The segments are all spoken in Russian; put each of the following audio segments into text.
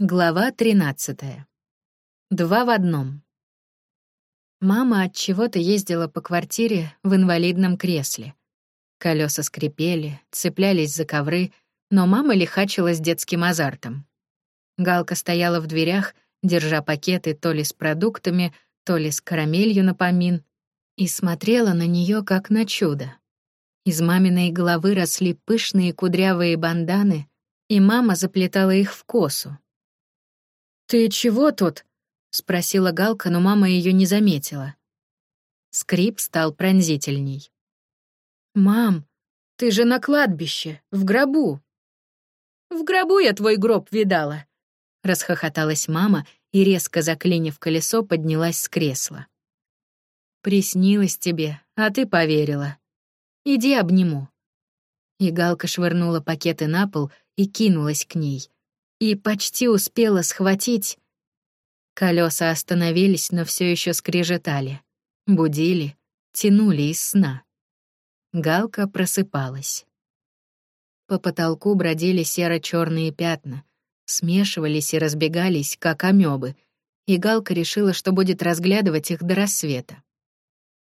Глава 13. Два в одном. Мама от чего-то ездила по квартире в инвалидном кресле. Колеса скрипели, цеплялись за ковры, но мама лихачила с детским азартом. Галка стояла в дверях, держа пакеты то ли с продуктами, то ли с карамелью на помин, и смотрела на нее как на чудо. Из маминой головы росли пышные кудрявые банданы, и мама заплетала их в косу. «Ты чего тут?» — спросила Галка, но мама ее не заметила. Скрип стал пронзительней. «Мам, ты же на кладбище, в гробу». «В гробу я твой гроб видала», — расхохоталась мама и, резко заклинив колесо, поднялась с кресла. «Приснилось тебе, а ты поверила. Иди обниму». И Галка швырнула пакеты на пол и кинулась к ней. И почти успела схватить. Колеса остановились, но все еще скрежетали. Будили, тянули из сна. Галка просыпалась. По потолку бродили серо черные пятна, смешивались и разбегались, как амебы, и Галка решила, что будет разглядывать их до рассвета.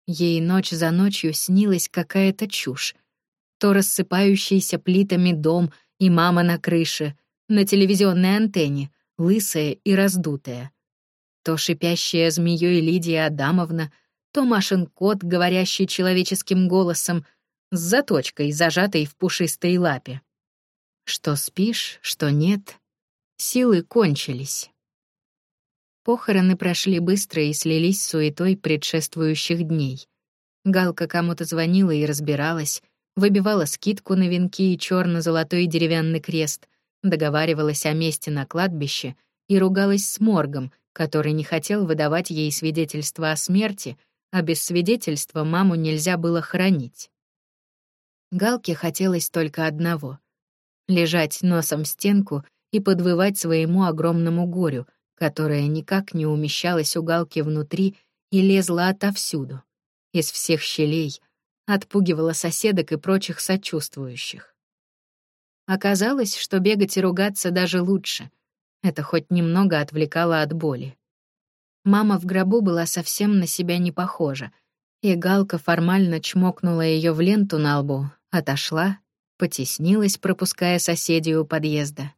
Ей ночь за ночью снилась какая-то чушь. То рассыпающийся плитами дом и мама на крыше, на телевизионной антенне, лысая и раздутая. То шипящая змеей Лидия Адамовна, то Машин кот, говорящий человеческим голосом, с заточкой, зажатой в пушистой лапе. Что спишь, что нет, силы кончились. Похороны прошли быстро и слились с суетой предшествующих дней. Галка кому-то звонила и разбиралась, выбивала скидку на венки и черно золотой деревянный крест, договаривалась о месте на кладбище и ругалась с моргом, который не хотел выдавать ей свидетельство о смерти, а без свидетельства маму нельзя было хоронить. Галке хотелось только одного — лежать носом в стенку и подвывать своему огромному горю — которая никак не умещалась у галки внутри и лезла отовсюду, из всех щелей, отпугивала соседок и прочих сочувствующих. Оказалось, что бегать и ругаться даже лучше. Это хоть немного отвлекало от боли. Мама в гробу была совсем на себя не похожа, и Галка формально чмокнула ее в ленту на лбу, отошла, потеснилась, пропуская соседей у подъезда.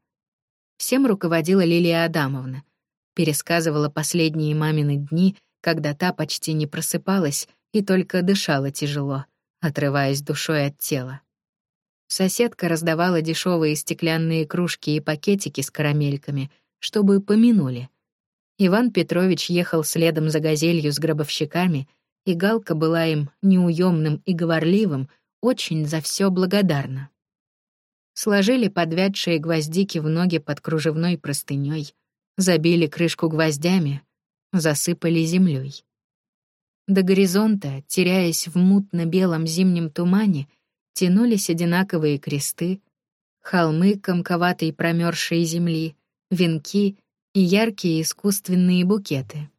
Всем руководила Лилия Адамовна — пересказывала последние мамины дни, когда та почти не просыпалась и только дышала тяжело, отрываясь душой от тела. Соседка раздавала дешевые стеклянные кружки и пакетики с карамельками, чтобы помянули. Иван Петрович ехал следом за газелью с гробовщиками, и Галка была им неуемным и говорливым, очень за все благодарна. Сложили подвядшие гвоздики в ноги под кружевной простыней, забили крышку гвоздями, засыпали землей. До горизонта, теряясь в мутно-белом зимнем тумане, тянулись одинаковые кресты, холмы комковатой промерзшей земли, венки и яркие искусственные букеты.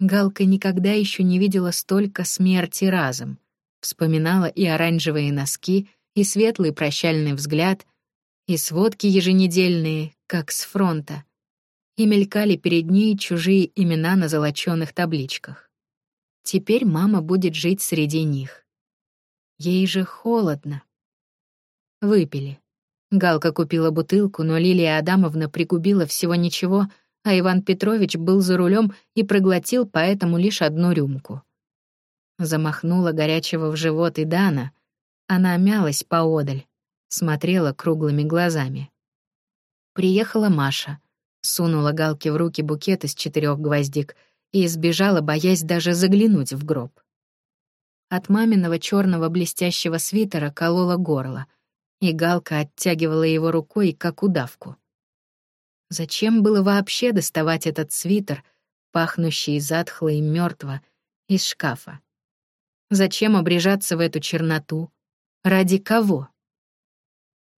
Галка никогда еще не видела столько смерти разом. Вспоминала и оранжевые носки, и светлый прощальный взгляд, и сводки еженедельные, как с фронта, и мелькали перед ней чужие имена на золочёных табличках. Теперь мама будет жить среди них. Ей же холодно. Выпили. Галка купила бутылку, но Лилия Адамовна пригубила всего ничего, а Иван Петрович был за рулем и проглотил поэтому лишь одну рюмку. Замахнула горячего в живот и Дана. Она мялась поодаль, смотрела круглыми глазами. Приехала Маша — сунула Галке в руки букет из четырех гвоздик и сбежала, боясь даже заглянуть в гроб. От маминого черного блестящего свитера колола горло, и Галка оттягивала его рукой, как удавку. Зачем было вообще доставать этот свитер, пахнущий затхло и мертво, из шкафа? Зачем обрежаться в эту черноту? Ради кого?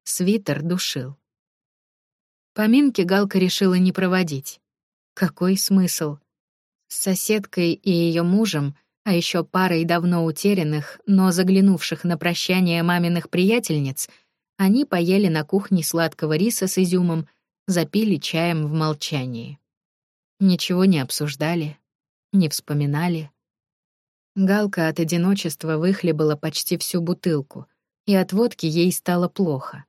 Свитер душил. Поминки Галка решила не проводить. Какой смысл? С соседкой и ее мужем, а еще парой давно утерянных, но заглянувших на прощание маминых приятельниц, они поели на кухне сладкого риса с изюмом, запили чаем в молчании. Ничего не обсуждали, не вспоминали. Галка от одиночества выхлебала почти всю бутылку, и от водки ей стало плохо.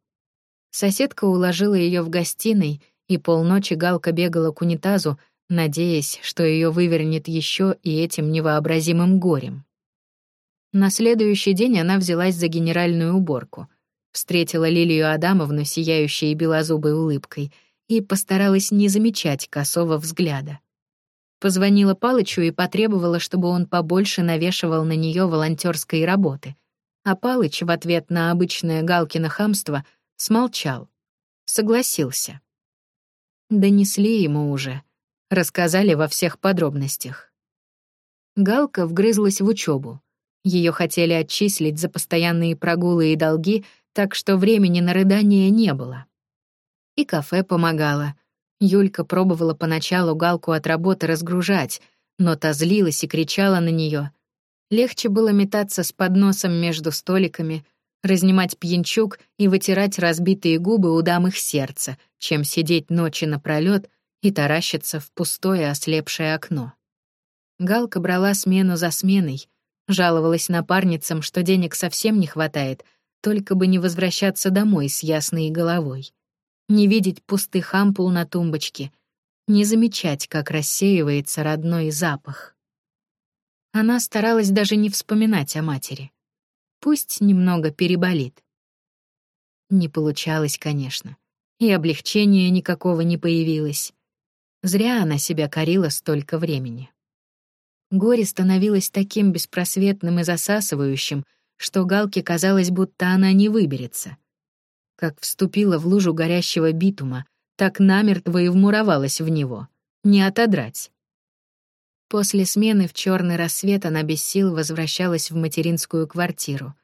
Соседка уложила ее в гостиной, и полночи Галка бегала к унитазу, надеясь, что ее вывернет еще и этим невообразимым горем. На следующий день она взялась за генеральную уборку, встретила Лилию Адамовну сияющей белозубой улыбкой и постаралась не замечать косого взгляда. Позвонила Палычу и потребовала, чтобы он побольше навешивал на нее волонтерской работы. А Палыч в ответ на обычное Галкино хамство смолчал. Согласился. Донесли ему уже. Рассказали во всех подробностях. Галка вгрызлась в учебу. Ее хотели отчислить за постоянные прогулы и долги, так что времени на рыдание не было. И кафе помогало. Юлька пробовала поначалу Галку от работы разгружать, но та злилась и кричала на нее. Легче было метаться с подносом между столиками, разнимать пьянчук и вытирать разбитые губы у дам их сердца, чем сидеть ночи напролёт и таращиться в пустое ослепшее окно. Галка брала смену за сменой, жаловалась напарницам, что денег совсем не хватает, только бы не возвращаться домой с ясной головой. Не видеть пустых ампул на тумбочке, не замечать, как рассеивается родной запах. Она старалась даже не вспоминать о матери. Пусть немного переболит. Не получалось, конечно. И облегчения никакого не появилось. Зря она себя корила столько времени. Горе становилось таким беспросветным и засасывающим, что Галке казалось, будто она не выберется. Как вступила в лужу горящего битума, так намертво и вмуровалась в него. Не отодрать. После смены в черный рассвет она без сил возвращалась в материнскую квартиру.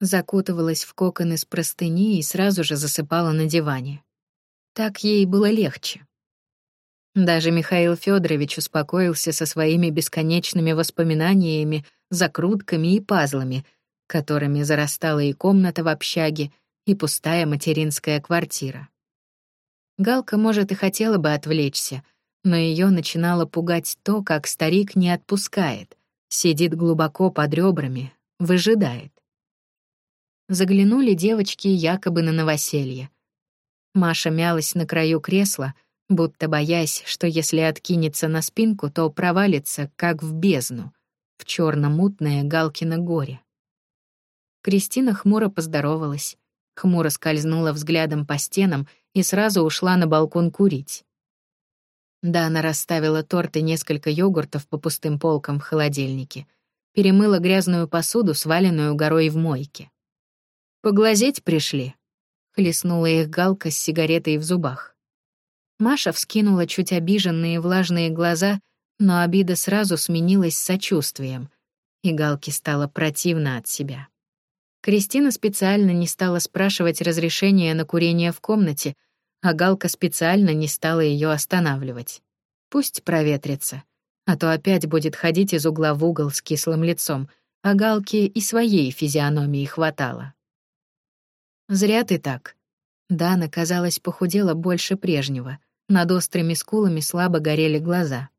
Закутывалась в кокон из простыни и сразу же засыпала на диване. Так ей было легче. Даже Михаил Федорович успокоился со своими бесконечными воспоминаниями, закрутками и пазлами, которыми зарастала и комната в общаге, и пустая материнская квартира. Галка, может, и хотела бы отвлечься, но ее начинало пугать то, как старик не отпускает, сидит глубоко под ребрами, выжидает. Заглянули девочки якобы на новоселье. Маша мялась на краю кресла, будто боясь, что если откинется на спинку, то провалится, как в бездну, в черно-мутное Галкино горе. Кристина хмуро поздоровалась, хмуро скользнула взглядом по стенам и сразу ушла на балкон курить. Да, она расставила торт и несколько йогуртов по пустым полкам в холодильнике, перемыла грязную посуду, сваленную горой в мойке. «Поглазеть пришли», — хлестнула их Галка с сигаретой в зубах. Маша вскинула чуть обиженные влажные глаза, но обида сразу сменилась сочувствием, и Галке стало противно от себя. Кристина специально не стала спрашивать разрешения на курение в комнате, а Галка специально не стала ее останавливать. Пусть проветрится, а то опять будет ходить из угла в угол с кислым лицом, а Галке и своей физиономии хватало. «Зря ты так». Дана, казалось, похудела больше прежнего. Над острыми скулами слабо горели глаза.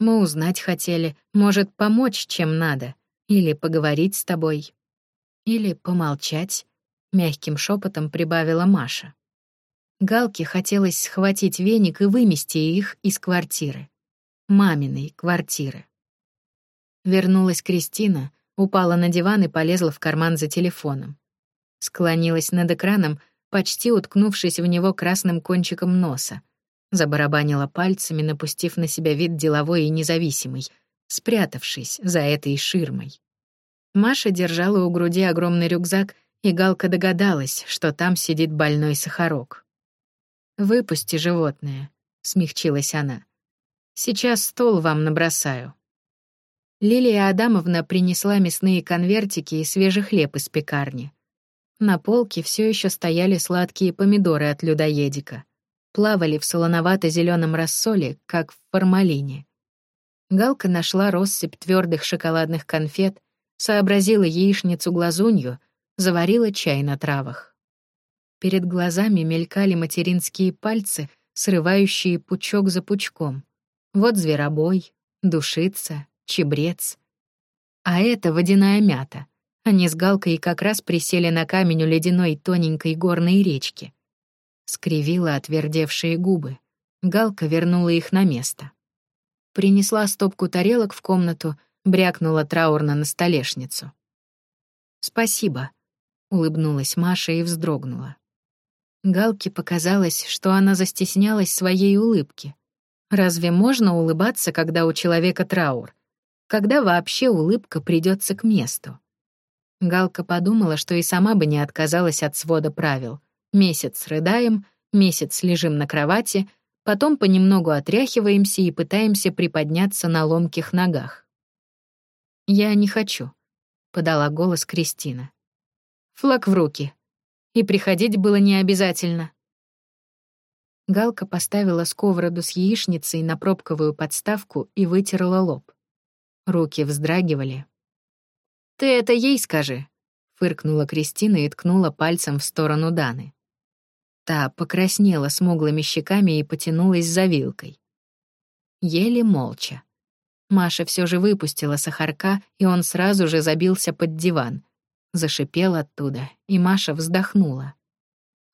«Мы узнать хотели, может, помочь, чем надо, или поговорить с тобой, или помолчать», — мягким шепотом прибавила Маша. Галке хотелось схватить веник и вымести их из квартиры. Маминой квартиры. Вернулась Кристина, упала на диван и полезла в карман за телефоном. Склонилась над экраном, почти уткнувшись в него красным кончиком носа. Забарабанила пальцами, напустив на себя вид деловой и независимый, спрятавшись за этой ширмой. Маша держала у груди огромный рюкзак, и Галка догадалась, что там сидит больной сахарок. «Выпусти животное», — смягчилась она. «Сейчас стол вам набросаю». Лилия Адамовна принесла мясные конвертики и свежий хлеб из пекарни. На полке все еще стояли сладкие помидоры от людоедика. Плавали в солоновато зеленом рассоле, как в формалине. Галка нашла россыпь твердых шоколадных конфет, сообразила яичницу-глазунью, заварила чай на травах. Перед глазами мелькали материнские пальцы, срывающие пучок за пучком. Вот зверобой, душица, чебрец. А это водяная мята. Они с Галкой как раз присели на камень у ледяной тоненькой горной речки. Скривила отвердевшие губы. Галка вернула их на место. Принесла стопку тарелок в комнату, брякнула траурно на столешницу. «Спасибо», — улыбнулась Маша и вздрогнула. Галке показалось, что она застеснялась своей улыбки. Разве можно улыбаться, когда у человека траур? Когда вообще улыбка придется к месту? Галка подумала, что и сама бы не отказалась от свода правил. Месяц рыдаем, месяц лежим на кровати, потом понемногу отряхиваемся и пытаемся приподняться на ломких ногах. «Я не хочу», — подала голос Кристина. «Флаг в руки», и приходить было не обязательно. Галка поставила сковороду с яичницей на пробковую подставку и вытерла лоб. Руки вздрагивали. «Ты это ей скажи», — фыркнула Кристина и ткнула пальцем в сторону Даны. Та покраснела смуглыми щеками и потянулась за вилкой. Ели молча. Маша все же выпустила сахарка, и он сразу же забился под диван, Зашипел оттуда, и Маша вздохнула.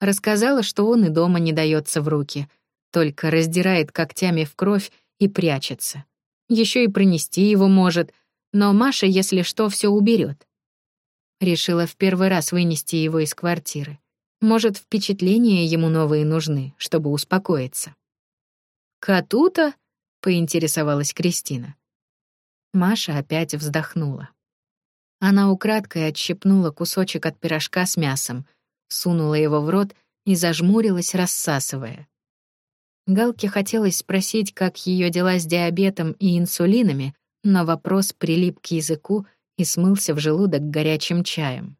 Рассказала, что он и дома не дается в руки, только раздирает когтями в кровь и прячется. Еще и пронести его может, но Маша, если что, все уберет. Решила в первый раз вынести его из квартиры. Может, впечатления ему новые нужны, чтобы успокоиться. «Коту-то?» — поинтересовалась Кристина. Маша опять вздохнула. Она украдкой отщипнула кусочек от пирожка с мясом, сунула его в рот и зажмурилась, рассасывая. Галке хотелось спросить, как ее дела с диабетом и инсулинами, но вопрос прилип к языку и смылся в желудок горячим чаем.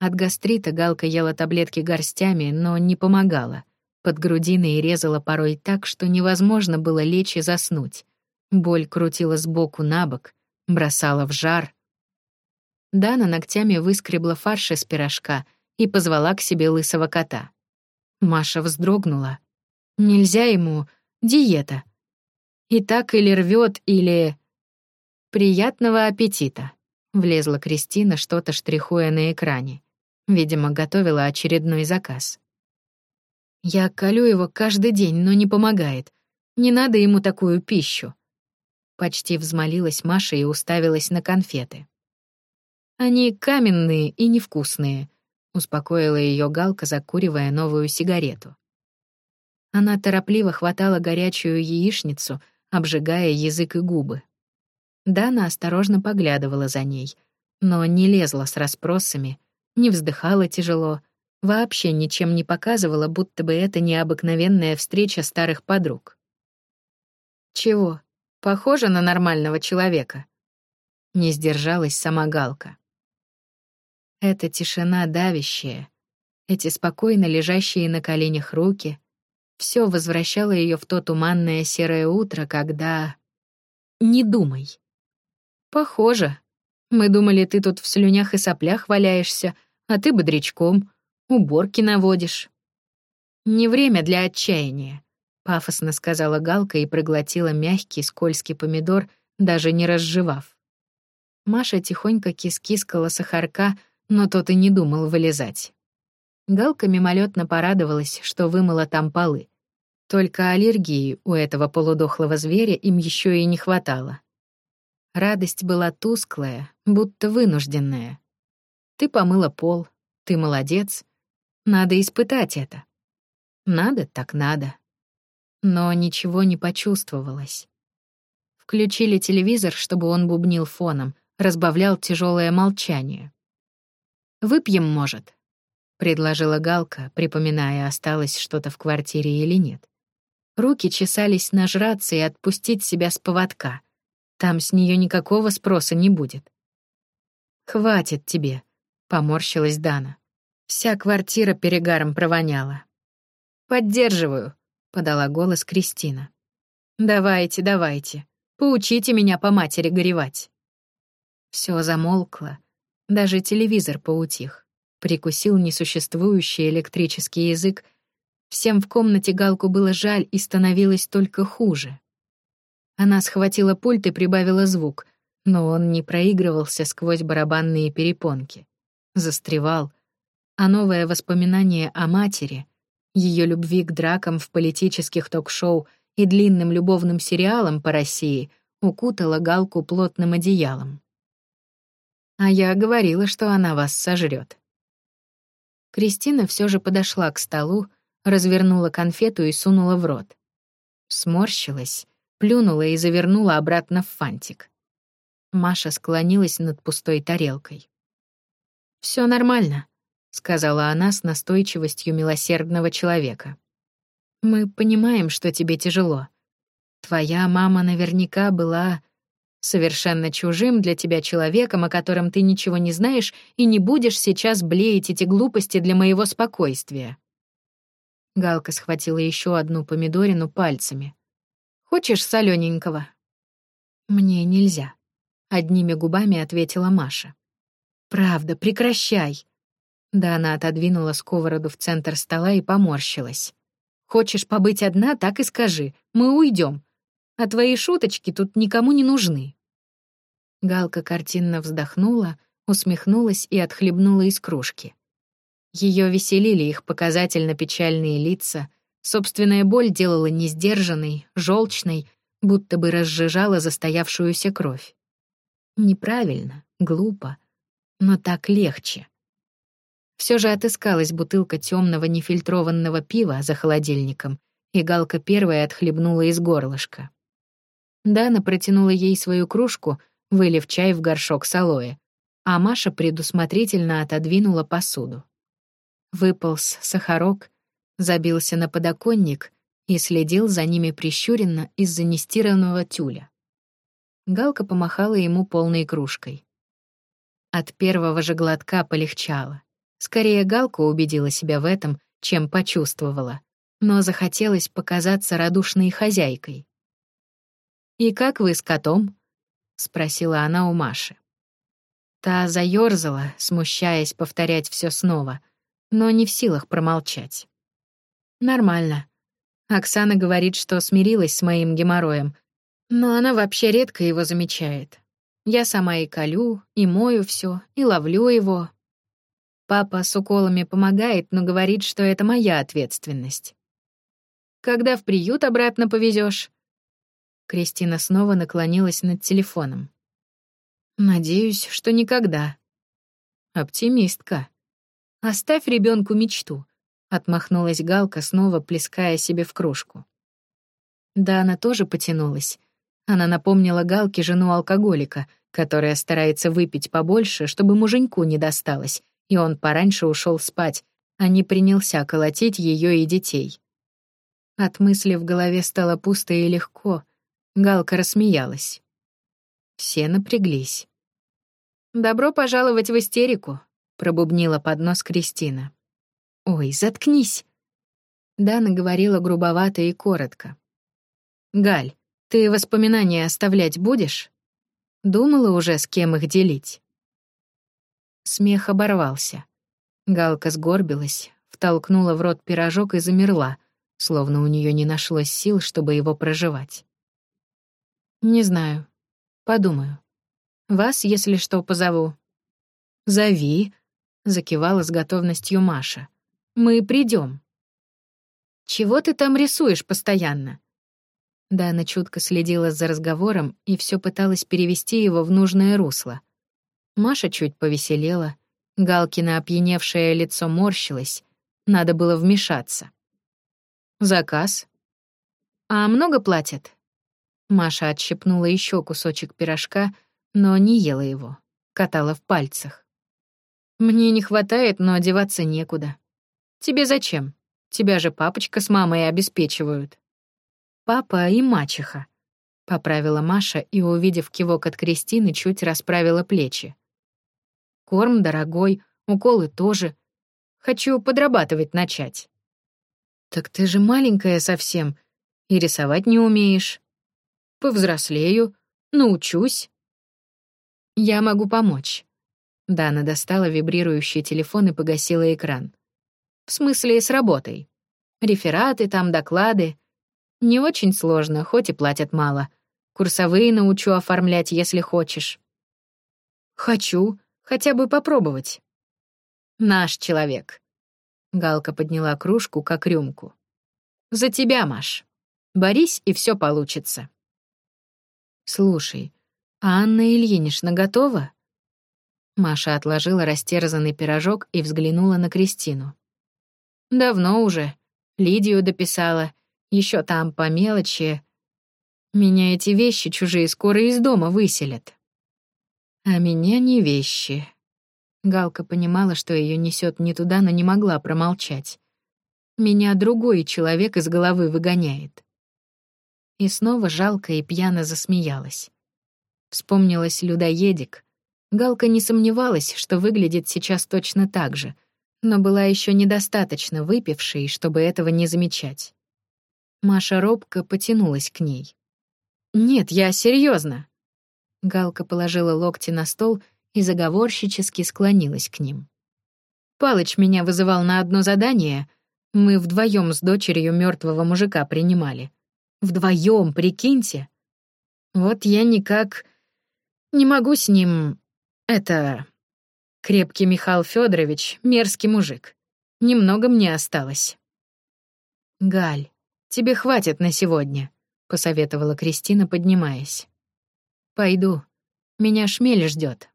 От гастрита Галка ела таблетки горстями, но не помогала. Под грудиной резала порой так, что невозможно было лечь и заснуть. Боль крутила сбоку на бок, бросала в жар, Дана ногтями выскребла фарш из пирожка и позвала к себе лысого кота. Маша вздрогнула. Нельзя ему диета. И так или рвет, или... Приятного аппетита. Влезла Кристина, что-то штрихуя на экране. Видимо, готовила очередной заказ. Я колю его каждый день, но не помогает. Не надо ему такую пищу. Почти взмолилась Маша и уставилась на конфеты. Они каменные и невкусные», — успокоила ее Галка, закуривая новую сигарету. Она торопливо хватала горячую яичницу, обжигая язык и губы. Дана осторожно поглядывала за ней, но не лезла с расспросами, не вздыхала тяжело, вообще ничем не показывала, будто бы это необыкновенная встреча старых подруг. «Чего? Похоже на нормального человека?» Не сдержалась сама Галка. Эта тишина давящая, эти спокойно лежащие на коленях руки, все возвращало ее в то туманное серое утро, когда... Не думай. Похоже. Мы думали, ты тут в слюнях и соплях валяешься, а ты бодрячком, уборки наводишь. Не время для отчаяния, пафосно сказала Галка и проглотила мягкий скользкий помидор, даже не разжевав. Маша тихонько кискискала сахарка, но тот и не думал вылезать. Галка мимолетно порадовалась, что вымыла там полы. Только аллергии у этого полудохлого зверя им еще и не хватало. Радость была тусклая, будто вынужденная. Ты помыла пол, ты молодец. Надо испытать это. Надо так надо. Но ничего не почувствовалось. Включили телевизор, чтобы он бубнил фоном, разбавлял тяжелое молчание. Выпьем, может?» — предложила Галка, припоминая, осталось что-то в квартире или нет. Руки чесались нажраться и отпустить себя с поводка. Там с нее никакого спроса не будет. «Хватит тебе», — поморщилась Дана. Вся квартира перегаром провоняла. «Поддерживаю», — подала голос Кристина. «Давайте, давайте, поучите меня по матери горевать». Все замолкло, даже телевизор поутих, прикусил несуществующий электрический язык. Всем в комнате Галку было жаль и становилось только хуже. Она схватила пульт и прибавила звук, но он не проигрывался сквозь барабанные перепонки. Застревал. А новое воспоминание о матери, ее любви к дракам в политических ток-шоу и длинным любовным сериалам по России укутало Галку плотным одеялом. А я говорила, что она вас сожрет. Кристина все же подошла к столу, развернула конфету и сунула в рот. Сморщилась, плюнула и завернула обратно в фантик. Маша склонилась над пустой тарелкой. Все нормально», — сказала она с настойчивостью милосердного человека. «Мы понимаем, что тебе тяжело. Твоя мама наверняка была совершенно чужим для тебя человеком, о котором ты ничего не знаешь, и не будешь сейчас блеять эти глупости для моего спокойствия». Галка схватила еще одну помидорину пальцами. «Хочешь солёненького?» «Мне нельзя», — одними губами ответила Маша. «Правда, прекращай!» Да она отодвинула сковороду в центр стола и поморщилась. «Хочешь побыть одна, так и скажи. Мы уйдем. А твои шуточки тут никому не нужны». Галка картинно вздохнула, усмехнулась и отхлебнула из кружки. Ее веселили их показательно печальные лица, собственная боль делала несдержанной, желчной, будто бы разжижала застоявшуюся кровь. Неправильно, глупо, но так легче. Все же отыскалась бутылка темного нефильтрованного пива за холодильником, и Галка первая отхлебнула из горлышка. Дана протянула ей свою кружку, вылив чай в горшок с алоэ, а Маша предусмотрительно отодвинула посуду. Выполз сахарок, забился на подоконник и следил за ними прищуренно из-за нестиранного тюля. Галка помахала ему полной кружкой. От первого же глотка полегчало. Скорее Галка убедила себя в этом, чем почувствовала, но захотелось показаться радушной хозяйкой. «И как вы с котом?» — спросила она у Маши. Та заёрзала, смущаясь повторять все снова — но не в силах промолчать. Нормально. Оксана говорит, что смирилась с моим геморроем, но она вообще редко его замечает. Я сама и колю, и мою все, и ловлю его. Папа с уколами помогает, но говорит, что это моя ответственность. Когда в приют обратно повезешь? Кристина снова наклонилась над телефоном. Надеюсь, что никогда. Оптимистка. Оставь ребенку мечту, отмахнулась Галка, снова плеская себе в кружку. Да, она тоже потянулась. Она напомнила Галке жену алкоголика, которая старается выпить побольше, чтобы муженьку не досталось, и он пораньше ушел спать, а не принялся колотить ее и детей. От мысли в голове стало пусто и легко. Галка рассмеялась. Все напряглись. «Добро пожаловать в истерику», пробубнила под нос Кристина. Ой, заткнись. Дана говорила грубовато и коротко. Галь, ты воспоминания оставлять будешь? Думала уже, с кем их делить. Смех оборвался. Галка сгорбилась, втолкнула в рот пирожок и замерла, словно у нее не нашлось сил, чтобы его проживать. «Не знаю. Подумаю. Вас, если что, позову». «Зови», закивала с готовностью Маша. Мы придем. Чего ты там рисуешь постоянно? Дана чутко следила за разговором и все пыталась перевести его в нужное русло. Маша чуть повеселела, Галкина опьяневшее лицо морщилось, надо было вмешаться. Заказ. А много платят? Маша отщипнула еще кусочек пирожка, но не ела его, катала в пальцах. Мне не хватает, но одеваться некуда. Тебе зачем? Тебя же папочка с мамой обеспечивают. Папа и мачеха. Поправила Маша и, увидев кивок от Кристины, чуть расправила плечи. Корм дорогой, уколы тоже. Хочу подрабатывать начать. Так ты же маленькая совсем и рисовать не умеешь. Повзрослею, научусь. Я могу помочь. Дана достала вибрирующий телефон и погасила экран. «В смысле, с работой. Рефераты там, доклады. Не очень сложно, хоть и платят мало. Курсовые научу оформлять, если хочешь. Хочу, хотя бы попробовать. Наш человек. Галка подняла кружку, как рюмку. За тебя, Маш. Борись, и все получится. Слушай, а Анна Ильинична готова? Маша отложила растерзанный пирожок и взглянула на Кристину. Давно уже. Лидию дописала. Еще там по мелочи. Меня эти вещи чужие скоро из дома выселят. А меня не вещи. Галка понимала, что ее несет не туда, но не могла промолчать. Меня другой человек из головы выгоняет. И снова жалко и пьяно засмеялась. Вспомнилась людоедик. Галка не сомневалась, что выглядит сейчас точно так же, но была еще недостаточно выпившей, чтобы этого не замечать. Маша робко потянулась к ней. «Нет, я серьезно. Галка положила локти на стол и заговорщически склонилась к ним. Палыч меня вызывал на одно задание. Мы вдвоем с дочерью мертвого мужика принимали. Вдвоем, прикиньте. Вот я никак не могу с ним... Это... Крепкий Михаил Федорович, мерзкий мужик. Немного мне осталось. «Галь, тебе хватит на сегодня», — посоветовала Кристина, поднимаясь. «Пойду. Меня шмель ждет.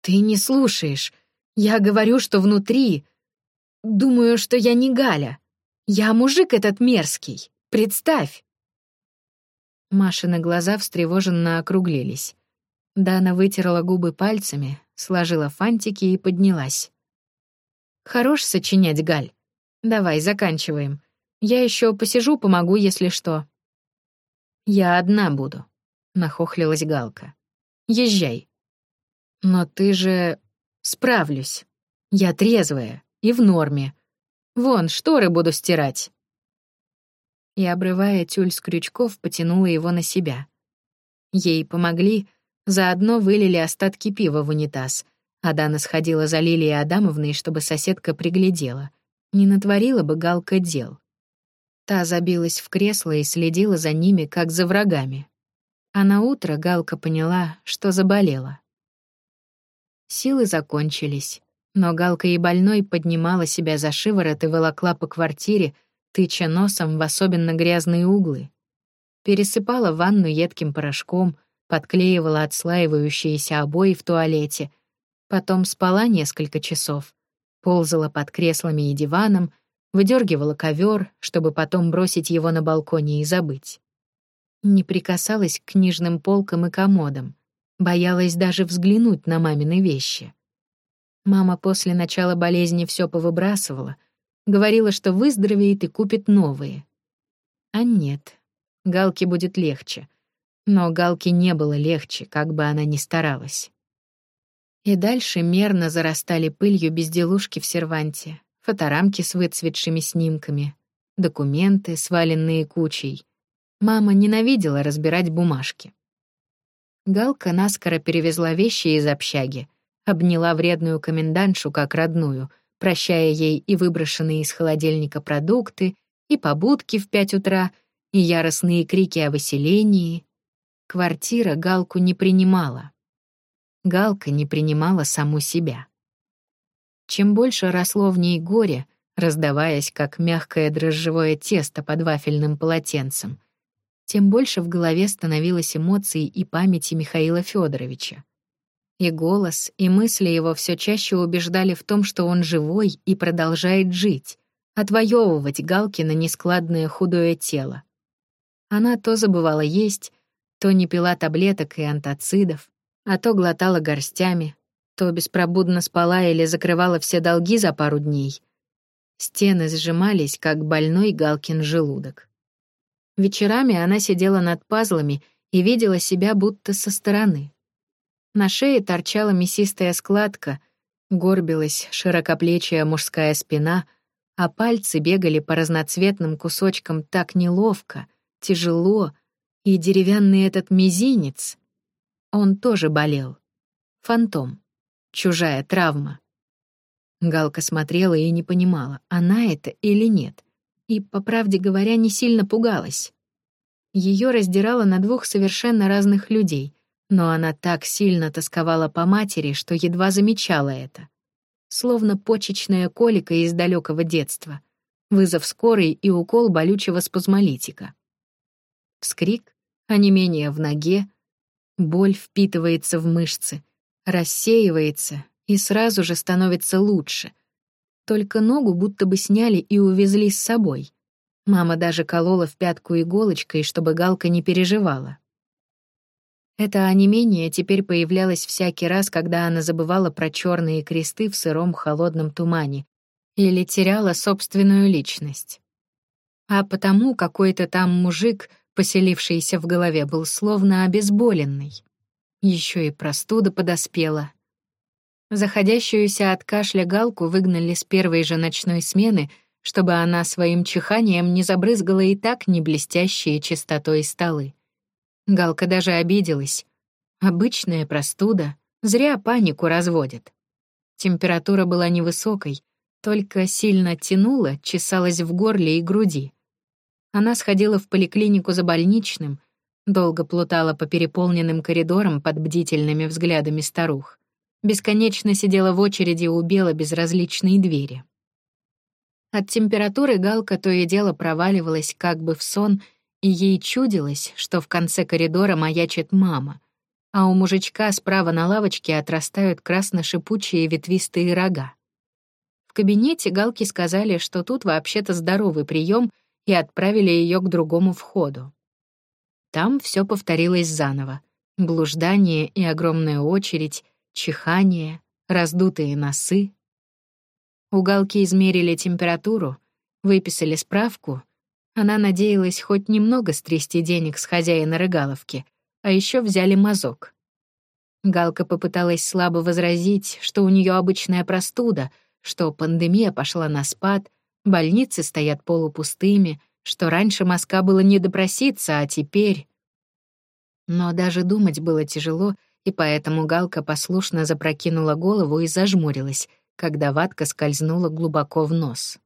«Ты не слушаешь. Я говорю, что внутри. Думаю, что я не Галя. Я мужик этот мерзкий. Представь!» Машины глаза встревоженно округлились. Дана вытерла губы пальцами, сложила фантики и поднялась. «Хорош сочинять, Галь. Давай, заканчиваем. Я еще посижу, помогу, если что». «Я одна буду», — нахохлилась Галка. «Езжай». «Но ты же...» «Справлюсь. Я трезвая и в норме. Вон, шторы буду стирать» и, обрывая тюль с крючков, потянула его на себя. Ей помогли, заодно вылили остатки пива в унитаз, а Дана сходила за Лилией Адамовной, чтобы соседка приглядела. Не натворила бы Галка дел. Та забилась в кресло и следила за ними, как за врагами. А на утро Галка поняла, что заболела. Силы закончились, но Галка и больной поднимала себя за шиворот и волокла по квартире, тыча носом в особенно грязные углы. Пересыпала ванну едким порошком, подклеивала отслаивающиеся обои в туалете. Потом спала несколько часов, ползала под креслами и диваном, выдергивала ковер, чтобы потом бросить его на балконе и забыть. Не прикасалась к книжным полкам и комодам, боялась даже взглянуть на мамины вещи. Мама после начала болезни все повыбрасывала — Говорила, что выздоровеет и купит новые. А нет, Галке будет легче. Но Галке не было легче, как бы она ни старалась. И дальше мерно зарастали пылью безделушки в серванте, фоторамки с выцветшими снимками, документы, сваленные кучей. Мама ненавидела разбирать бумажки. Галка наскоро перевезла вещи из общаги, обняла вредную комендантшу как родную — прощая ей и выброшенные из холодильника продукты, и побудки в пять утра, и яростные крики о выселении. Квартира Галку не принимала. Галка не принимала саму себя. Чем больше росло в ней горе, раздаваясь как мягкое дрожжевое тесто под вафельным полотенцем, тем больше в голове становилось эмоций и памяти Михаила Федоровича. И голос, и мысли его все чаще убеждали в том, что он живой и продолжает жить, отвоевывать Галкина нескладное худое тело. Она то забывала есть, то не пила таблеток и антацидов, а то глотала горстями, то беспробудно спала или закрывала все долги за пару дней. Стены сжимались, как больной Галкин желудок. Вечерами она сидела над пазлами и видела себя будто со стороны. На шее торчала мясистая складка, горбилась широкоплечья мужская спина, а пальцы бегали по разноцветным кусочкам так неловко, тяжело, и деревянный этот мизинец, он тоже болел. Фантом. Чужая травма. Галка смотрела и не понимала, она это или нет. И, по правде говоря, не сильно пугалась. Ее раздирало на двух совершенно разных людей, но она так сильно тосковала по матери, что едва замечала это. Словно почечная колика из далекого детства, вызов скорой и укол болючего спазмолитика. Вскрик, онемение в ноге, боль впитывается в мышцы, рассеивается и сразу же становится лучше. Только ногу будто бы сняли и увезли с собой. Мама даже колола в пятку иголочкой, чтобы Галка не переживала. Это онемение теперь появлялось всякий раз, когда она забывала про черные кресты в сыром холодном тумане или теряла собственную личность. А потому какой-то там мужик, поселившийся в голове, был словно обезболенный. Еще и простуда подоспела. Заходящуюся от кашля Галку выгнали с первой же ночной смены, чтобы она своим чиханием не забрызгала и так не блестящие чистотой столы. Галка даже обиделась. Обычная простуда, зря панику разводит. Температура была невысокой, только сильно тянула, чесалась в горле и груди. Она сходила в поликлинику за больничным, долго плутала по переполненным коридорам под бдительными взглядами старух. Бесконечно сидела в очереди у бела безразличной двери. От температуры Галка то и дело проваливалась как бы в сон — и ей чудилось, что в конце коридора маячит мама, а у мужичка справа на лавочке отрастают красно-шипучие ветвистые рога. В кабинете Галки сказали, что тут вообще-то здоровый прием, и отправили ее к другому входу. Там все повторилось заново. Блуждание и огромная очередь, чихание, раздутые носы. У Галки измерили температуру, выписали справку, она надеялась хоть немного стрясти денег с хозяина рыгаловки, а еще взяли мазок. Галка попыталась слабо возразить, что у нее обычная простуда, что пандемия пошла на спад, больницы стоят полупустыми, что раньше мазка было не допроситься, а теперь... Но даже думать было тяжело, и поэтому Галка послушно запрокинула голову и зажмурилась, когда ватка скользнула глубоко в нос.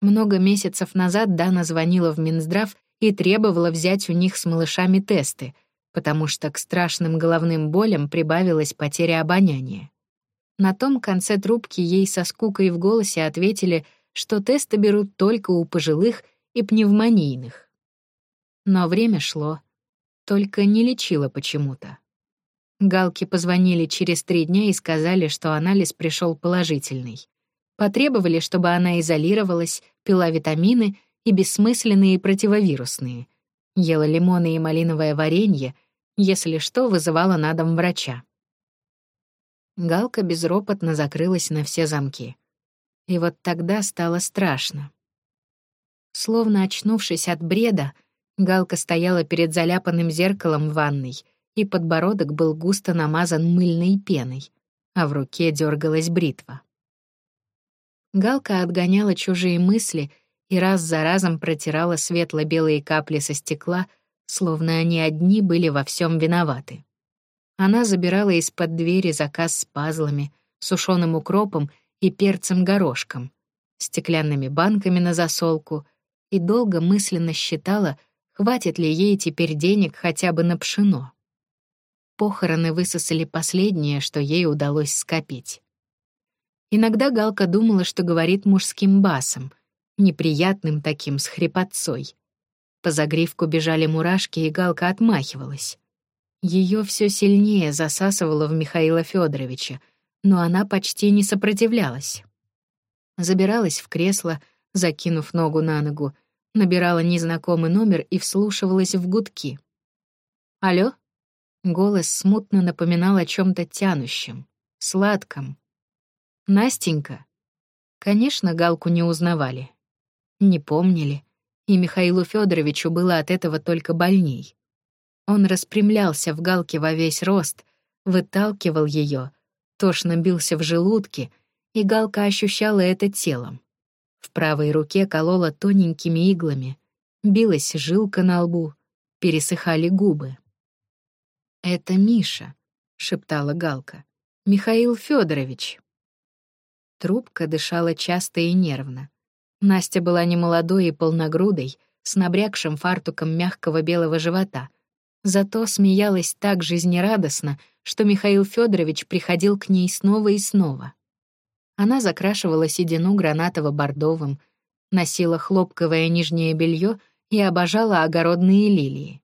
Много месяцев назад Дана звонила в Минздрав и требовала взять у них с малышами тесты, потому что к страшным головным болям прибавилась потеря обоняния. На том конце трубки ей со скукой в голосе ответили, что тесты берут только у пожилых и пневмонийных. Но время шло, только не лечило почему-то. Галке позвонили через три дня и сказали, что анализ пришел положительный. Потребовали, чтобы она изолировалась, пила витамины и бессмысленные противовирусные. Ела лимоны и малиновое варенье, если что, вызывала на дом врача. Галка безропотно закрылась на все замки. И вот тогда стало страшно. Словно очнувшись от бреда, Галка стояла перед заляпанным зеркалом в ванной, и подбородок был густо намазан мыльной пеной, а в руке дергалась бритва. Галка отгоняла чужие мысли и раз за разом протирала светло-белые капли со стекла, словно они одни были во всем виноваты. Она забирала из-под двери заказ с пазлами, сушеным укропом и перцем-горошком, стеклянными банками на засолку и долго мысленно считала, хватит ли ей теперь денег хотя бы на пшено. Похороны высосали последнее, что ей удалось скопить. Иногда Галка думала, что говорит мужским басом, неприятным таким, с хрипотцой. По загривку бежали мурашки, и Галка отмахивалась. Ее все сильнее засасывало в Михаила Федоровича, но она почти не сопротивлялась. Забиралась в кресло, закинув ногу на ногу, набирала незнакомый номер и вслушивалась в гудки. «Алло?» Голос смутно напоминал о чем то тянущем, сладком, Настенька. Конечно, Галку не узнавали. Не помнили. И Михаилу Федоровичу было от этого только больней. Он распрямлялся в Галке во весь рост, выталкивал ее, тошно бился в желудке, и Галка ощущала это телом. В правой руке колола тоненькими иглами, билась жилка на лбу, пересыхали губы. «Это Миша», — шептала Галка. «Михаил Федорович. Трубка дышала часто и нервно. Настя была немолодой и полногрудой, с набрякшим фартуком мягкого белого живота. Зато смеялась так жизнерадостно, что Михаил Федорович приходил к ней снова и снова. Она закрашивала седину гранатово-бордовым, носила хлопковое нижнее белье и обожала огородные лилии.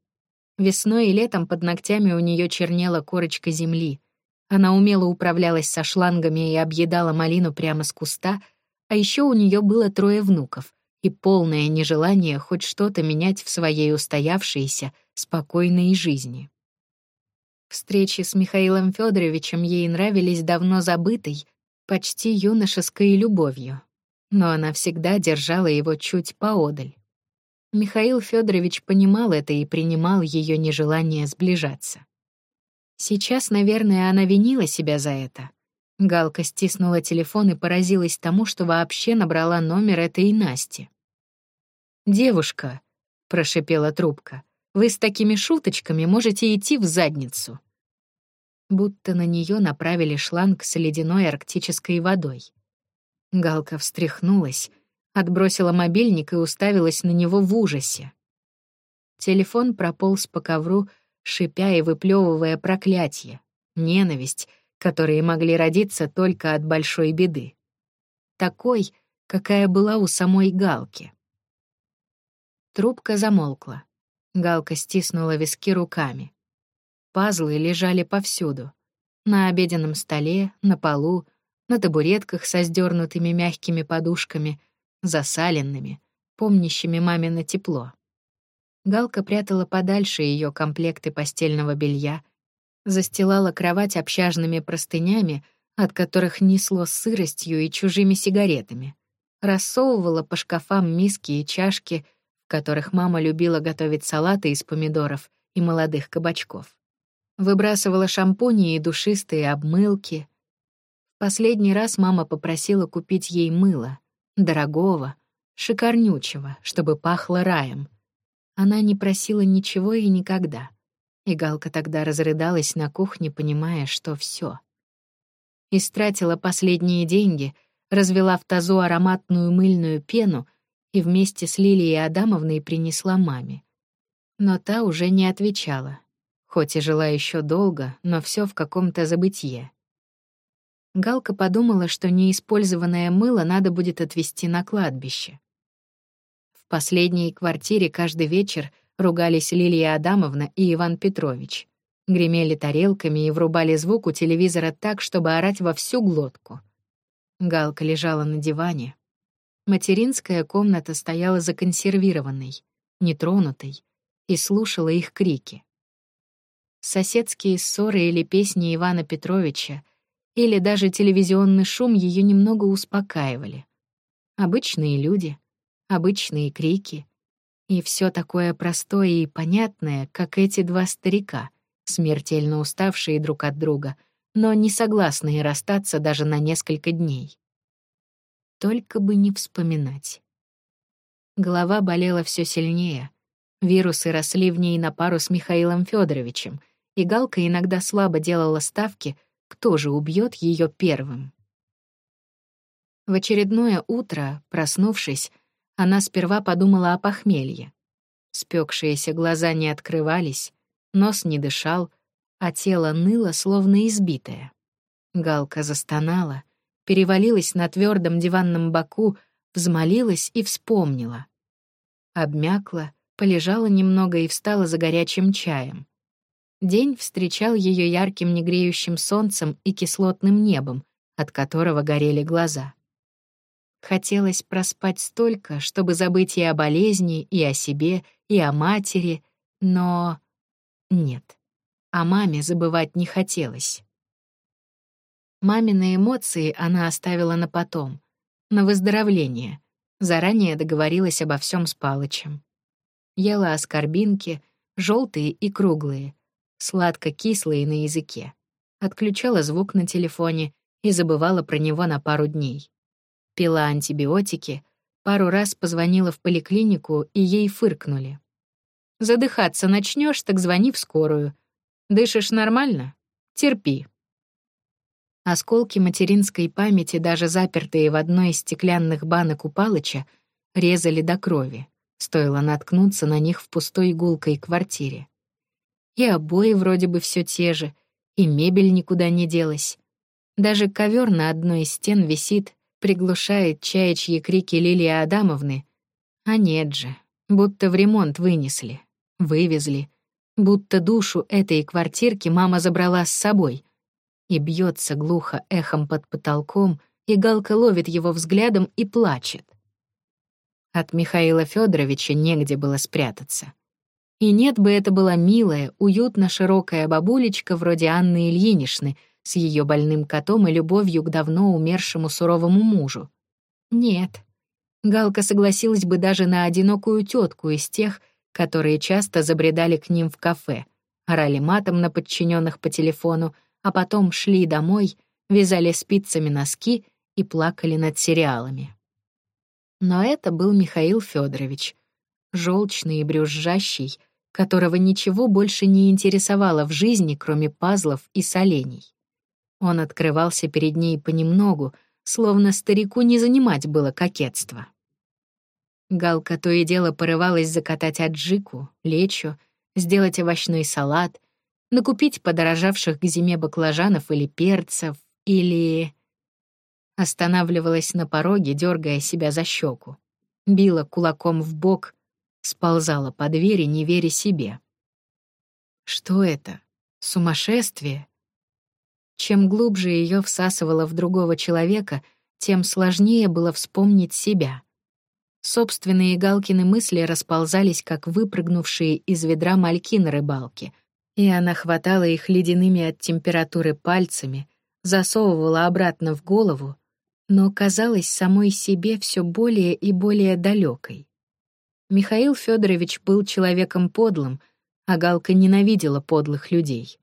Весной и летом под ногтями у нее чернела корочка земли. Она умело управлялась со шлангами и объедала малину прямо с куста, а еще у нее было трое внуков и полное нежелание хоть что-то менять в своей устоявшейся, спокойной жизни. Встречи с Михаилом Федоровичем ей нравились давно забытой, почти юношеской любовью, но она всегда держала его чуть поодаль. Михаил Федорович понимал это и принимал ее нежелание сближаться. Сейчас, наверное, она винила себя за это. Галка стиснула телефон и поразилась тому, что вообще набрала номер этой Насти. «Девушка», — прошипела трубка, — «вы с такими шуточками можете идти в задницу». Будто на нее направили шланг с ледяной арктической водой. Галка встряхнулась, отбросила мобильник и уставилась на него в ужасе. Телефон прополз по ковру, шипя и выплевывая проклятие, ненависть, которые могли родиться только от большой беды. Такой, какая была у самой Галки. Трубка замолкла. Галка стиснула виски руками. Пазлы лежали повсюду. На обеденном столе, на полу, на табуретках со сдернутыми мягкими подушками, засаленными, помнящими мамино тепло. Галка прятала подальше ее комплекты постельного белья, застилала кровать общажными простынями, от которых несло сыростью и чужими сигаретами, рассовывала по шкафам миски и чашки, в которых мама любила готовить салаты из помидоров и молодых кабачков. Выбрасывала шампуни и душистые обмылки. Последний раз мама попросила купить ей мыло, дорогого, шикарнючего, чтобы пахло раем — она не просила ничего и никогда. И Галка тогда разрыдалась на кухне, понимая, что все. Истратила последние деньги, развела в тазу ароматную мыльную пену и вместе с Лилией Адамовной принесла маме. Но та уже не отвечала, хоть и жила еще долго, но все в каком-то забытье. Галка подумала, что неиспользованное мыло надо будет отвезти на кладбище последней квартире каждый вечер ругались Лилия Адамовна и Иван Петрович. Гремели тарелками и врубали звук у телевизора так, чтобы орать во всю глотку. Галка лежала на диване. Материнская комната стояла законсервированной, нетронутой, и слушала их крики. Соседские ссоры или песни Ивана Петровича, или даже телевизионный шум ее немного успокаивали. Обычные люди, обычные крики. И все такое простое и понятное, как эти два старика, смертельно уставшие друг от друга, но не согласные расстаться даже на несколько дней. Только бы не вспоминать. Голова болела все сильнее. Вирусы росли в ней на пару с Михаилом Федоровичем, и Галка иногда слабо делала ставки, кто же убьет ее первым. В очередное утро, проснувшись, она сперва подумала о похмелье. Спекшиеся глаза не открывались, нос не дышал, а тело ныло, словно избитое. Галка застонала, перевалилась на твердом диванном боку, взмолилась и вспомнила. Обмякла, полежала немного и встала за горячим чаем. День встречал ее ярким негреющим солнцем и кислотным небом, от которого горели глаза. Хотелось проспать столько, чтобы забыть и о болезни, и о себе, и о матери, но... Нет, о маме забывать не хотелось. Мамины эмоции она оставила на потом, на выздоровление. Заранее договорилась обо всем с Палычем. Ела аскорбинки, желтые и круглые, сладко-кислые на языке. Отключала звук на телефоне и забывала про него на пару дней пила антибиотики, пару раз позвонила в поликлинику, и ей фыркнули. «Задыхаться начнешь, так звони в скорую. Дышишь нормально? Терпи». Осколки материнской памяти, даже запертые в одной из стеклянных банок у Палыча, резали до крови, стоило наткнуться на них в пустой гулкой квартире. И обои вроде бы все те же, и мебель никуда не делась. Даже ковер на одной из стен висит, приглушает чаячьи крики Лилии Адамовны. А нет же, будто в ремонт вынесли, вывезли, будто душу этой квартирки мама забрала с собой. И бьется глухо эхом под потолком, и Галка ловит его взглядом и плачет. От Михаила Федоровича негде было спрятаться. И нет бы это была милая, уютно широкая бабулечка вроде Анны Ильиничны с ее больным котом и любовью к давно умершему суровому мужу. Нет. Галка согласилась бы даже на одинокую тетку из тех, которые часто забредали к ним в кафе, орали матом на подчиненных по телефону, а потом шли домой, вязали спицами носки и плакали над сериалами. Но это был Михаил Федорович, желчный и брюзжащий, которого ничего больше не интересовало в жизни, кроме пазлов и солений. Он открывался перед ней понемногу, словно старику не занимать было кокетство. Галка то и дело порывалась закатать аджику, лечо, сделать овощной салат, накупить подорожавших к зиме баклажанов или перцев, или... Останавливалась на пороге, дергая себя за щеку. Била кулаком в бок, сползала по двери, не веря себе. Что это? Сумасшествие? Чем глубже ее всасывало в другого человека, тем сложнее было вспомнить себя. Собственные Галкины мысли расползались, как выпрыгнувшие из ведра мальки на рыбалке, и она хватала их ледяными от температуры пальцами, засовывала обратно в голову, но казалась самой себе все более и более далекой. Михаил Федорович был человеком подлым, а Галка ненавидела подлых людей.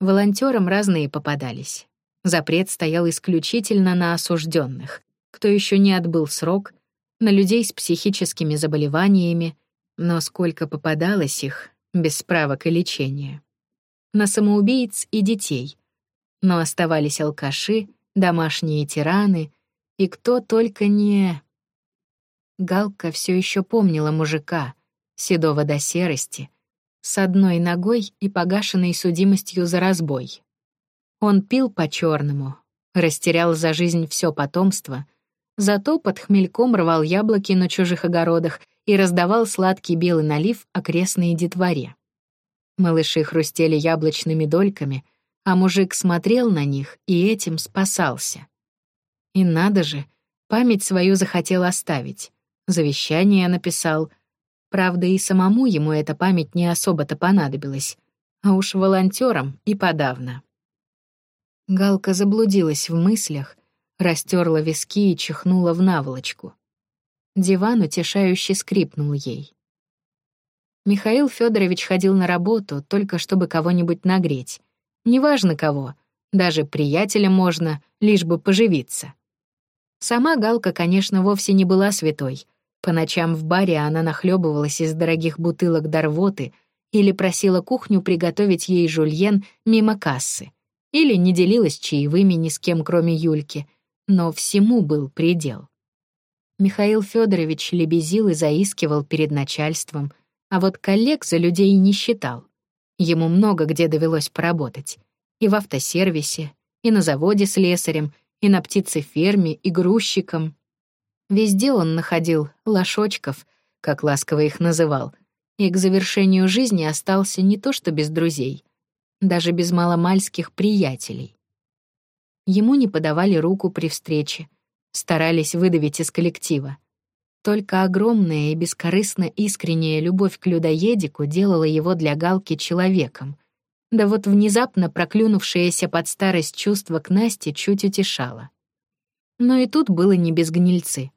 Волонтерам разные попадались. Запрет стоял исключительно на осужденных, кто еще не отбыл срок, на людей с психическими заболеваниями, но сколько попадалось их, без справок и лечения. На самоубийц и детей. Но оставались алкаши, домашние тираны и кто только не... Галка все еще помнила мужика, седого до серости, с одной ногой и погашенной судимостью за разбой. Он пил по черному растерял за жизнь все потомство, зато под хмельком рвал яблоки на чужих огородах и раздавал сладкий белый налив окрестной детворе. Малыши хрустели яблочными дольками, а мужик смотрел на них и этим спасался. И надо же, память свою захотел оставить завещание написал. Правда, и самому ему эта память не особо-то понадобилась, а уж волонтерам и подавно. Галка заблудилась в мыслях, растерла виски и чихнула в наволочку. Диван утешающе скрипнул ей. Михаил Федорович ходил на работу только чтобы кого-нибудь нагреть. Неважно кого, даже приятеля можно, лишь бы поживиться. Сама Галка, конечно, вовсе не была святой, по ночам в баре она нахлебывалась из дорогих бутылок дарвоты или просила кухню приготовить ей жульен мимо кассы, или не делилась чаевыми ни с кем, кроме Юльки, но всему был предел. Михаил Федорович лебезил и заискивал перед начальством, а вот коллег за людей не считал. Ему много где довелось поработать. И в автосервисе, и на заводе с лесарем, и на птицеферме, и грузчиком. Везде он находил лошочков, как ласково их называл, и к завершению жизни остался не то что без друзей, даже без маломальских приятелей. Ему не подавали руку при встрече, старались выдавить из коллектива. Только огромная и бескорыстно искренняя любовь к людоедику делала его для Галки человеком. Да вот внезапно проклюнувшееся под старость чувство к Насте чуть утешало. Но и тут было не без гнильцы.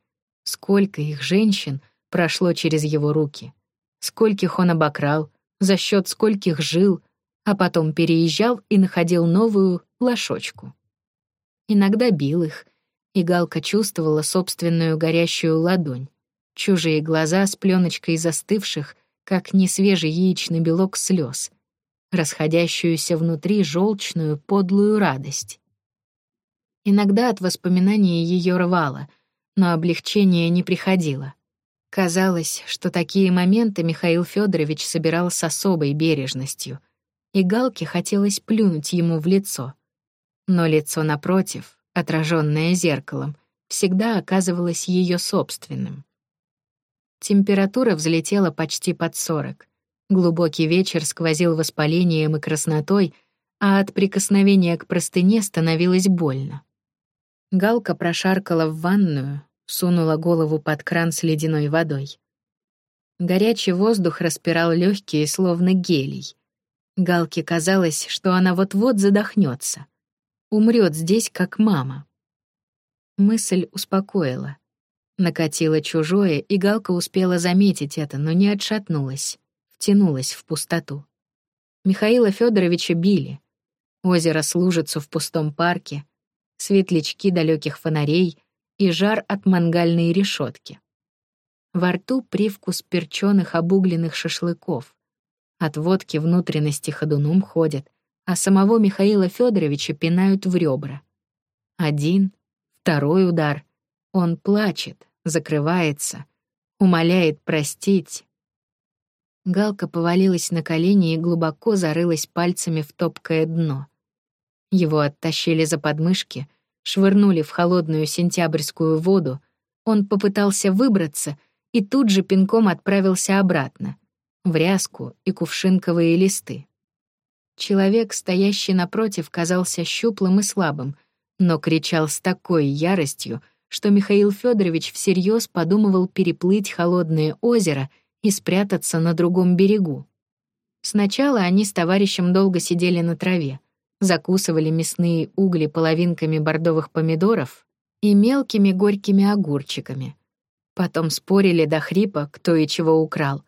Сколько их женщин прошло через его руки. Скольких он обокрал, за счет скольких жил, а потом переезжал и находил новую лошочку. Иногда бил их, и Галка чувствовала собственную горящую ладонь, чужие глаза с пленочкой застывших, как несвежий яичный белок слез, расходящуюся внутри желчную подлую радость. Иногда от воспоминания ее рвало, но облегчение не приходило. Казалось, что такие моменты Михаил Федорович собирал с особой бережностью, и Галке хотелось плюнуть ему в лицо. Но лицо напротив, отраженное зеркалом, всегда оказывалось ее собственным. Температура взлетела почти под сорок. Глубокий вечер сквозил воспалением и краснотой, а от прикосновения к простыне становилось больно. Галка прошаркала в ванную, сунула голову под кран с ледяной водой. Горячий воздух распирал легкие, словно гелий. Галке казалось, что она вот-вот задохнется, умрет здесь, как мама. Мысль успокоила. Накатило чужое, и Галка успела заметить это, но не отшатнулась, втянулась в пустоту. Михаила Федоровича били. Озеро с лужицу в пустом парке, светлячки далеких фонарей и жар от мангальной решетки. Во рту привкус перченых обугленных шашлыков. От водки внутренности ходуном ходят, а самого Михаила Федоровича пинают в ребра. Один, второй удар. Он плачет, закрывается, умоляет простить. Галка повалилась на колени и глубоко зарылась пальцами в топкое дно. Его оттащили за подмышки, швырнули в холодную сентябрьскую воду, он попытался выбраться и тут же пинком отправился обратно, в ряску и кувшинковые листы. Человек, стоящий напротив, казался щуплым и слабым, но кричал с такой яростью, что Михаил Федорович всерьез подумывал переплыть холодное озеро и спрятаться на другом берегу. Сначала они с товарищем долго сидели на траве, закусывали мясные угли половинками бордовых помидоров и мелкими горькими огурчиками. Потом спорили до хрипа, кто и чего украл.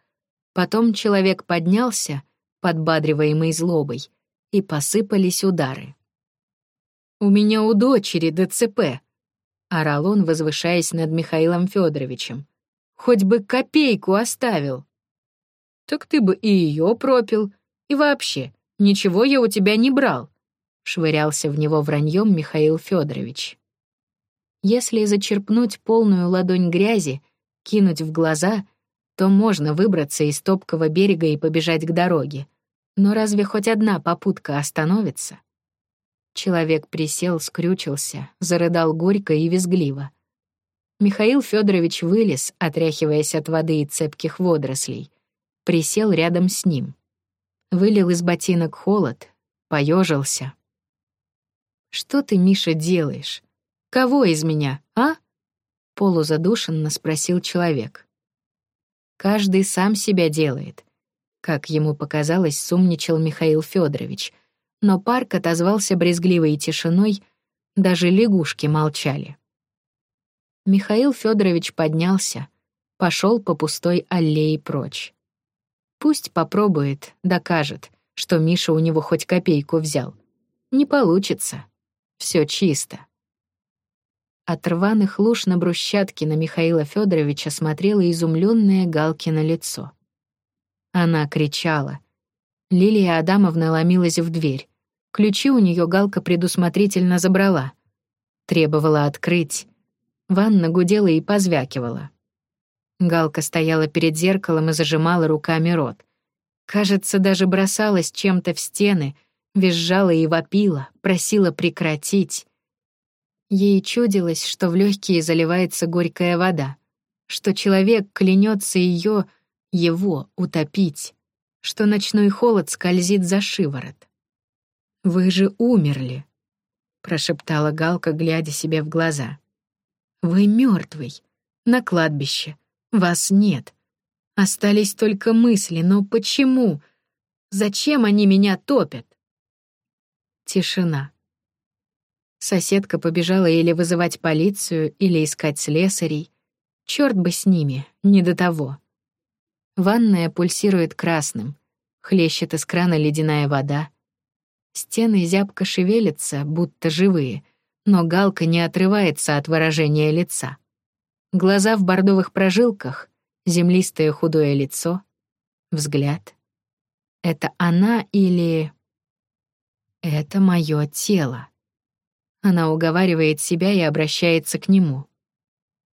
Потом человек поднялся, подбадриваемый злобой, и посыпались удары. «У меня у дочери ДЦП», — орал он, возвышаясь над Михаилом Федоровичем. «Хоть бы копейку оставил». «Так ты бы и ее пропил. И вообще, ничего я у тебя не брал», — швырялся в него враньем Михаил Федорович. Если зачерпнуть полную ладонь грязи, кинуть в глаза, то можно выбраться из топкого берега и побежать к дороге. Но разве хоть одна попутка остановится? Человек присел, скрючился, зарыдал горько и визгливо. Михаил Федорович вылез, отряхиваясь от воды и цепких водорослей. Присел рядом с ним. Вылил из ботинок холод, поежился. «Что ты, Миша, делаешь? Кого из меня, а?» Полузадушенно спросил человек. «Каждый сам себя делает», — как ему показалось, сумничал Михаил Федорович — но парк отозвался брезгливой тишиной, даже лягушки молчали. Михаил Федорович поднялся, пошел по пустой аллее прочь. Пусть попробует, докажет, что Миша у него хоть копейку взял. Не получится. Все чисто. От рваных луж на брусчатке на Михаила Федоровича смотрела изумленное Галкино лицо. Она кричала. Лилия Адамовна ломилась в дверь. Ключи у нее Галка предусмотрительно забрала. Требовала открыть. Ванна гудела и позвякивала. Галка стояла перед зеркалом и зажимала руками рот. Кажется, даже бросалась чем-то в стены, визжала и вопила, просила прекратить. Ей чудилось, что в легкие заливается горькая вода, что человек клянется ее, его, утопить, что ночной холод скользит за шиворот. «Вы же умерли», — прошептала Галка, глядя себе в глаза. «Вы мертвый, на кладбище. Вас нет. Остались только мысли, но почему? Зачем они меня топят?» Тишина. Соседка побежала или вызывать полицию, или искать слесарей. Черт бы с ними, не до того. Ванная пульсирует красным. Хлещет из крана ледяная вода. Стены зябко шевелятся, будто живые, но Галка не отрывается от выражения лица. Глаза в бордовых прожилках, землистое худое лицо, взгляд. Это она или... Это мое тело. Она уговаривает себя и обращается к нему.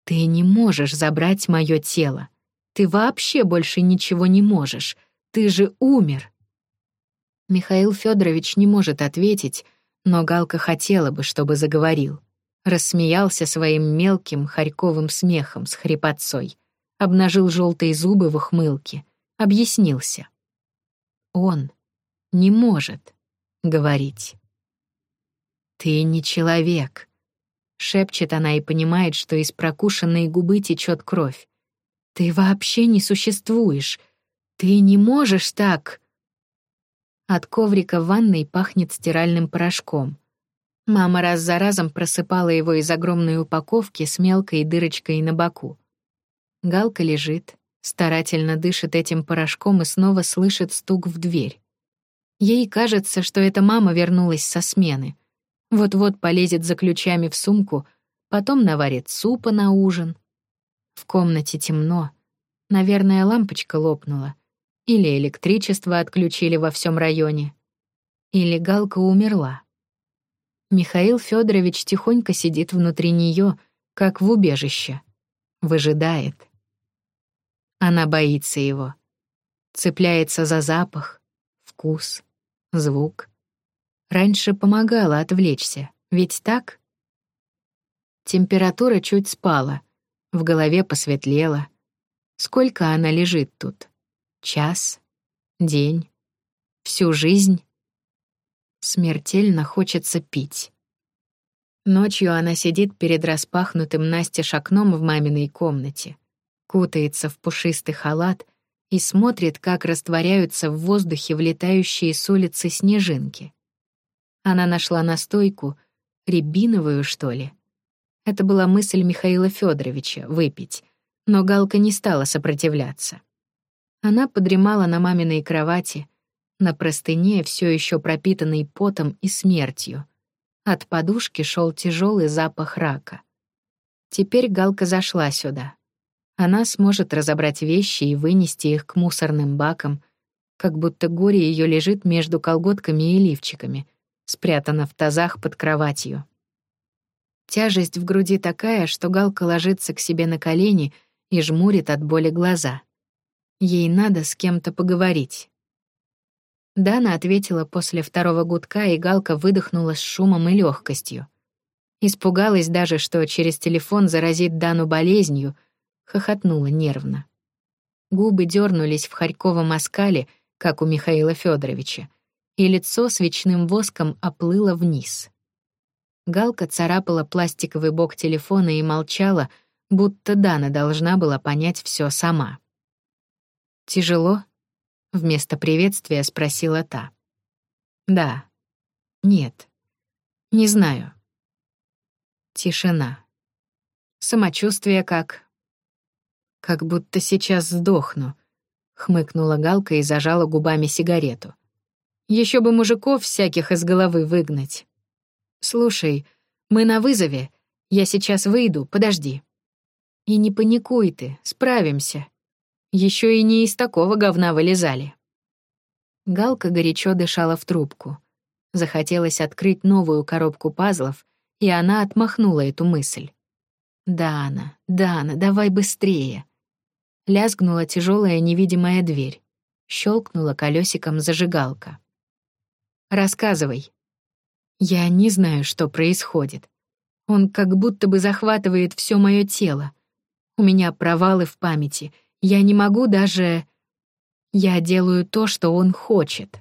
Ты не можешь забрать мое тело. Ты вообще больше ничего не можешь. Ты же умер. Михаил Федорович не может ответить, но Галка хотела бы, чтобы заговорил. Рассмеялся своим мелким хорьковым смехом с хрипотцой, обнажил желтые зубы в ухмылке, объяснился. Он не может говорить. «Ты не человек», — шепчет она и понимает, что из прокушенной губы течет кровь. «Ты вообще не существуешь. Ты не можешь так...» От коврика в ванной пахнет стиральным порошком. Мама раз за разом просыпала его из огромной упаковки с мелкой дырочкой на боку. Галка лежит, старательно дышит этим порошком и снова слышит стук в дверь. Ей кажется, что эта мама вернулась со смены. Вот-вот полезет за ключами в сумку, потом наварит супа на ужин. В комнате темно. Наверное, лампочка лопнула. Или электричество отключили во всем районе. Или Галка умерла. Михаил Федорович тихонько сидит внутри нее, как в убежище. Выжидает. Она боится его. Цепляется за запах, вкус, звук. Раньше помогала отвлечься, ведь так? Температура чуть спала, в голове посветлело. Сколько она лежит тут? Час? День? Всю жизнь? Смертельно хочется пить. Ночью она сидит перед распахнутым настежь окном в маминой комнате, кутается в пушистый халат и смотрит, как растворяются в воздухе влетающие с улицы снежинки. Она нашла настойку, рябиновую, что ли. Это была мысль Михаила Федоровича — выпить, но Галка не стала сопротивляться. Она подремала на маминой кровати, на простыне, все еще пропитанной потом и смертью. От подушки шел тяжелый запах рака. Теперь Галка зашла сюда. Она сможет разобрать вещи и вынести их к мусорным бакам, как будто горе ее лежит между колготками и лифчиками, спрятано в тазах под кроватью. Тяжесть в груди такая, что Галка ложится к себе на колени и жмурит от боли глаза. Ей надо с кем-то поговорить. Дана ответила после второго гудка, и Галка выдохнула с шумом и легкостью. Испугалась даже, что через телефон заразит Дану болезнью, хохотнула нервно. Губы дернулись в хорьковом оскале, как у Михаила Федоровича, и лицо свечным воском оплыло вниз. Галка царапала пластиковый бок телефона и молчала, будто Дана должна была понять все сама. «Тяжело?» — вместо приветствия спросила та. «Да». «Нет». «Не знаю». Тишина. «Самочувствие как?» «Как будто сейчас сдохну», — хмыкнула Галка и зажала губами сигарету. Еще бы мужиков всяких из головы выгнать. Слушай, мы на вызове. Я сейчас выйду, подожди. И не паникуй ты, справимся. Еще и не из такого говна вылезали. Галка горячо дышала в трубку. Захотелось открыть новую коробку пазлов, и она отмахнула эту мысль. «Дана, Дана, давай быстрее!» Лязгнула тяжелая невидимая дверь. Щелкнула колесиком зажигалка. «Рассказывай». «Я не знаю, что происходит. Он как будто бы захватывает все мое тело. У меня провалы в памяти — я не могу даже... Я делаю то, что он хочет.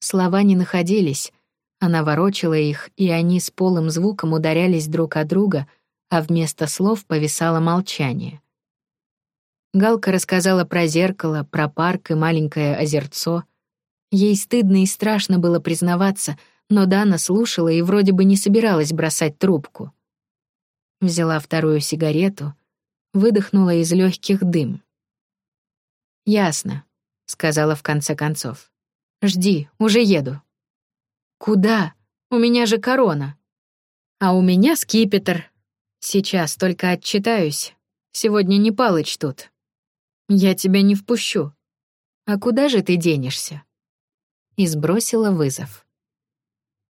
Слова не находились. Она ворочала их, и они с полым звуком ударялись друг о друга, а вместо слов повисало молчание. Галка рассказала про зеркало, про парк и маленькое озерцо. Ей стыдно и страшно было признаваться, но Дана слушала и вроде бы не собиралась бросать трубку. Взяла вторую сигарету — выдохнула из легких дым. «Ясно», — сказала в конце концов. «Жди, уже еду». «Куда? У меня же корона». «А у меня скипетр. Сейчас только отчитаюсь. Сегодня не Палыч тут. Я тебя не впущу. А куда же ты денешься?» И сбросила вызов.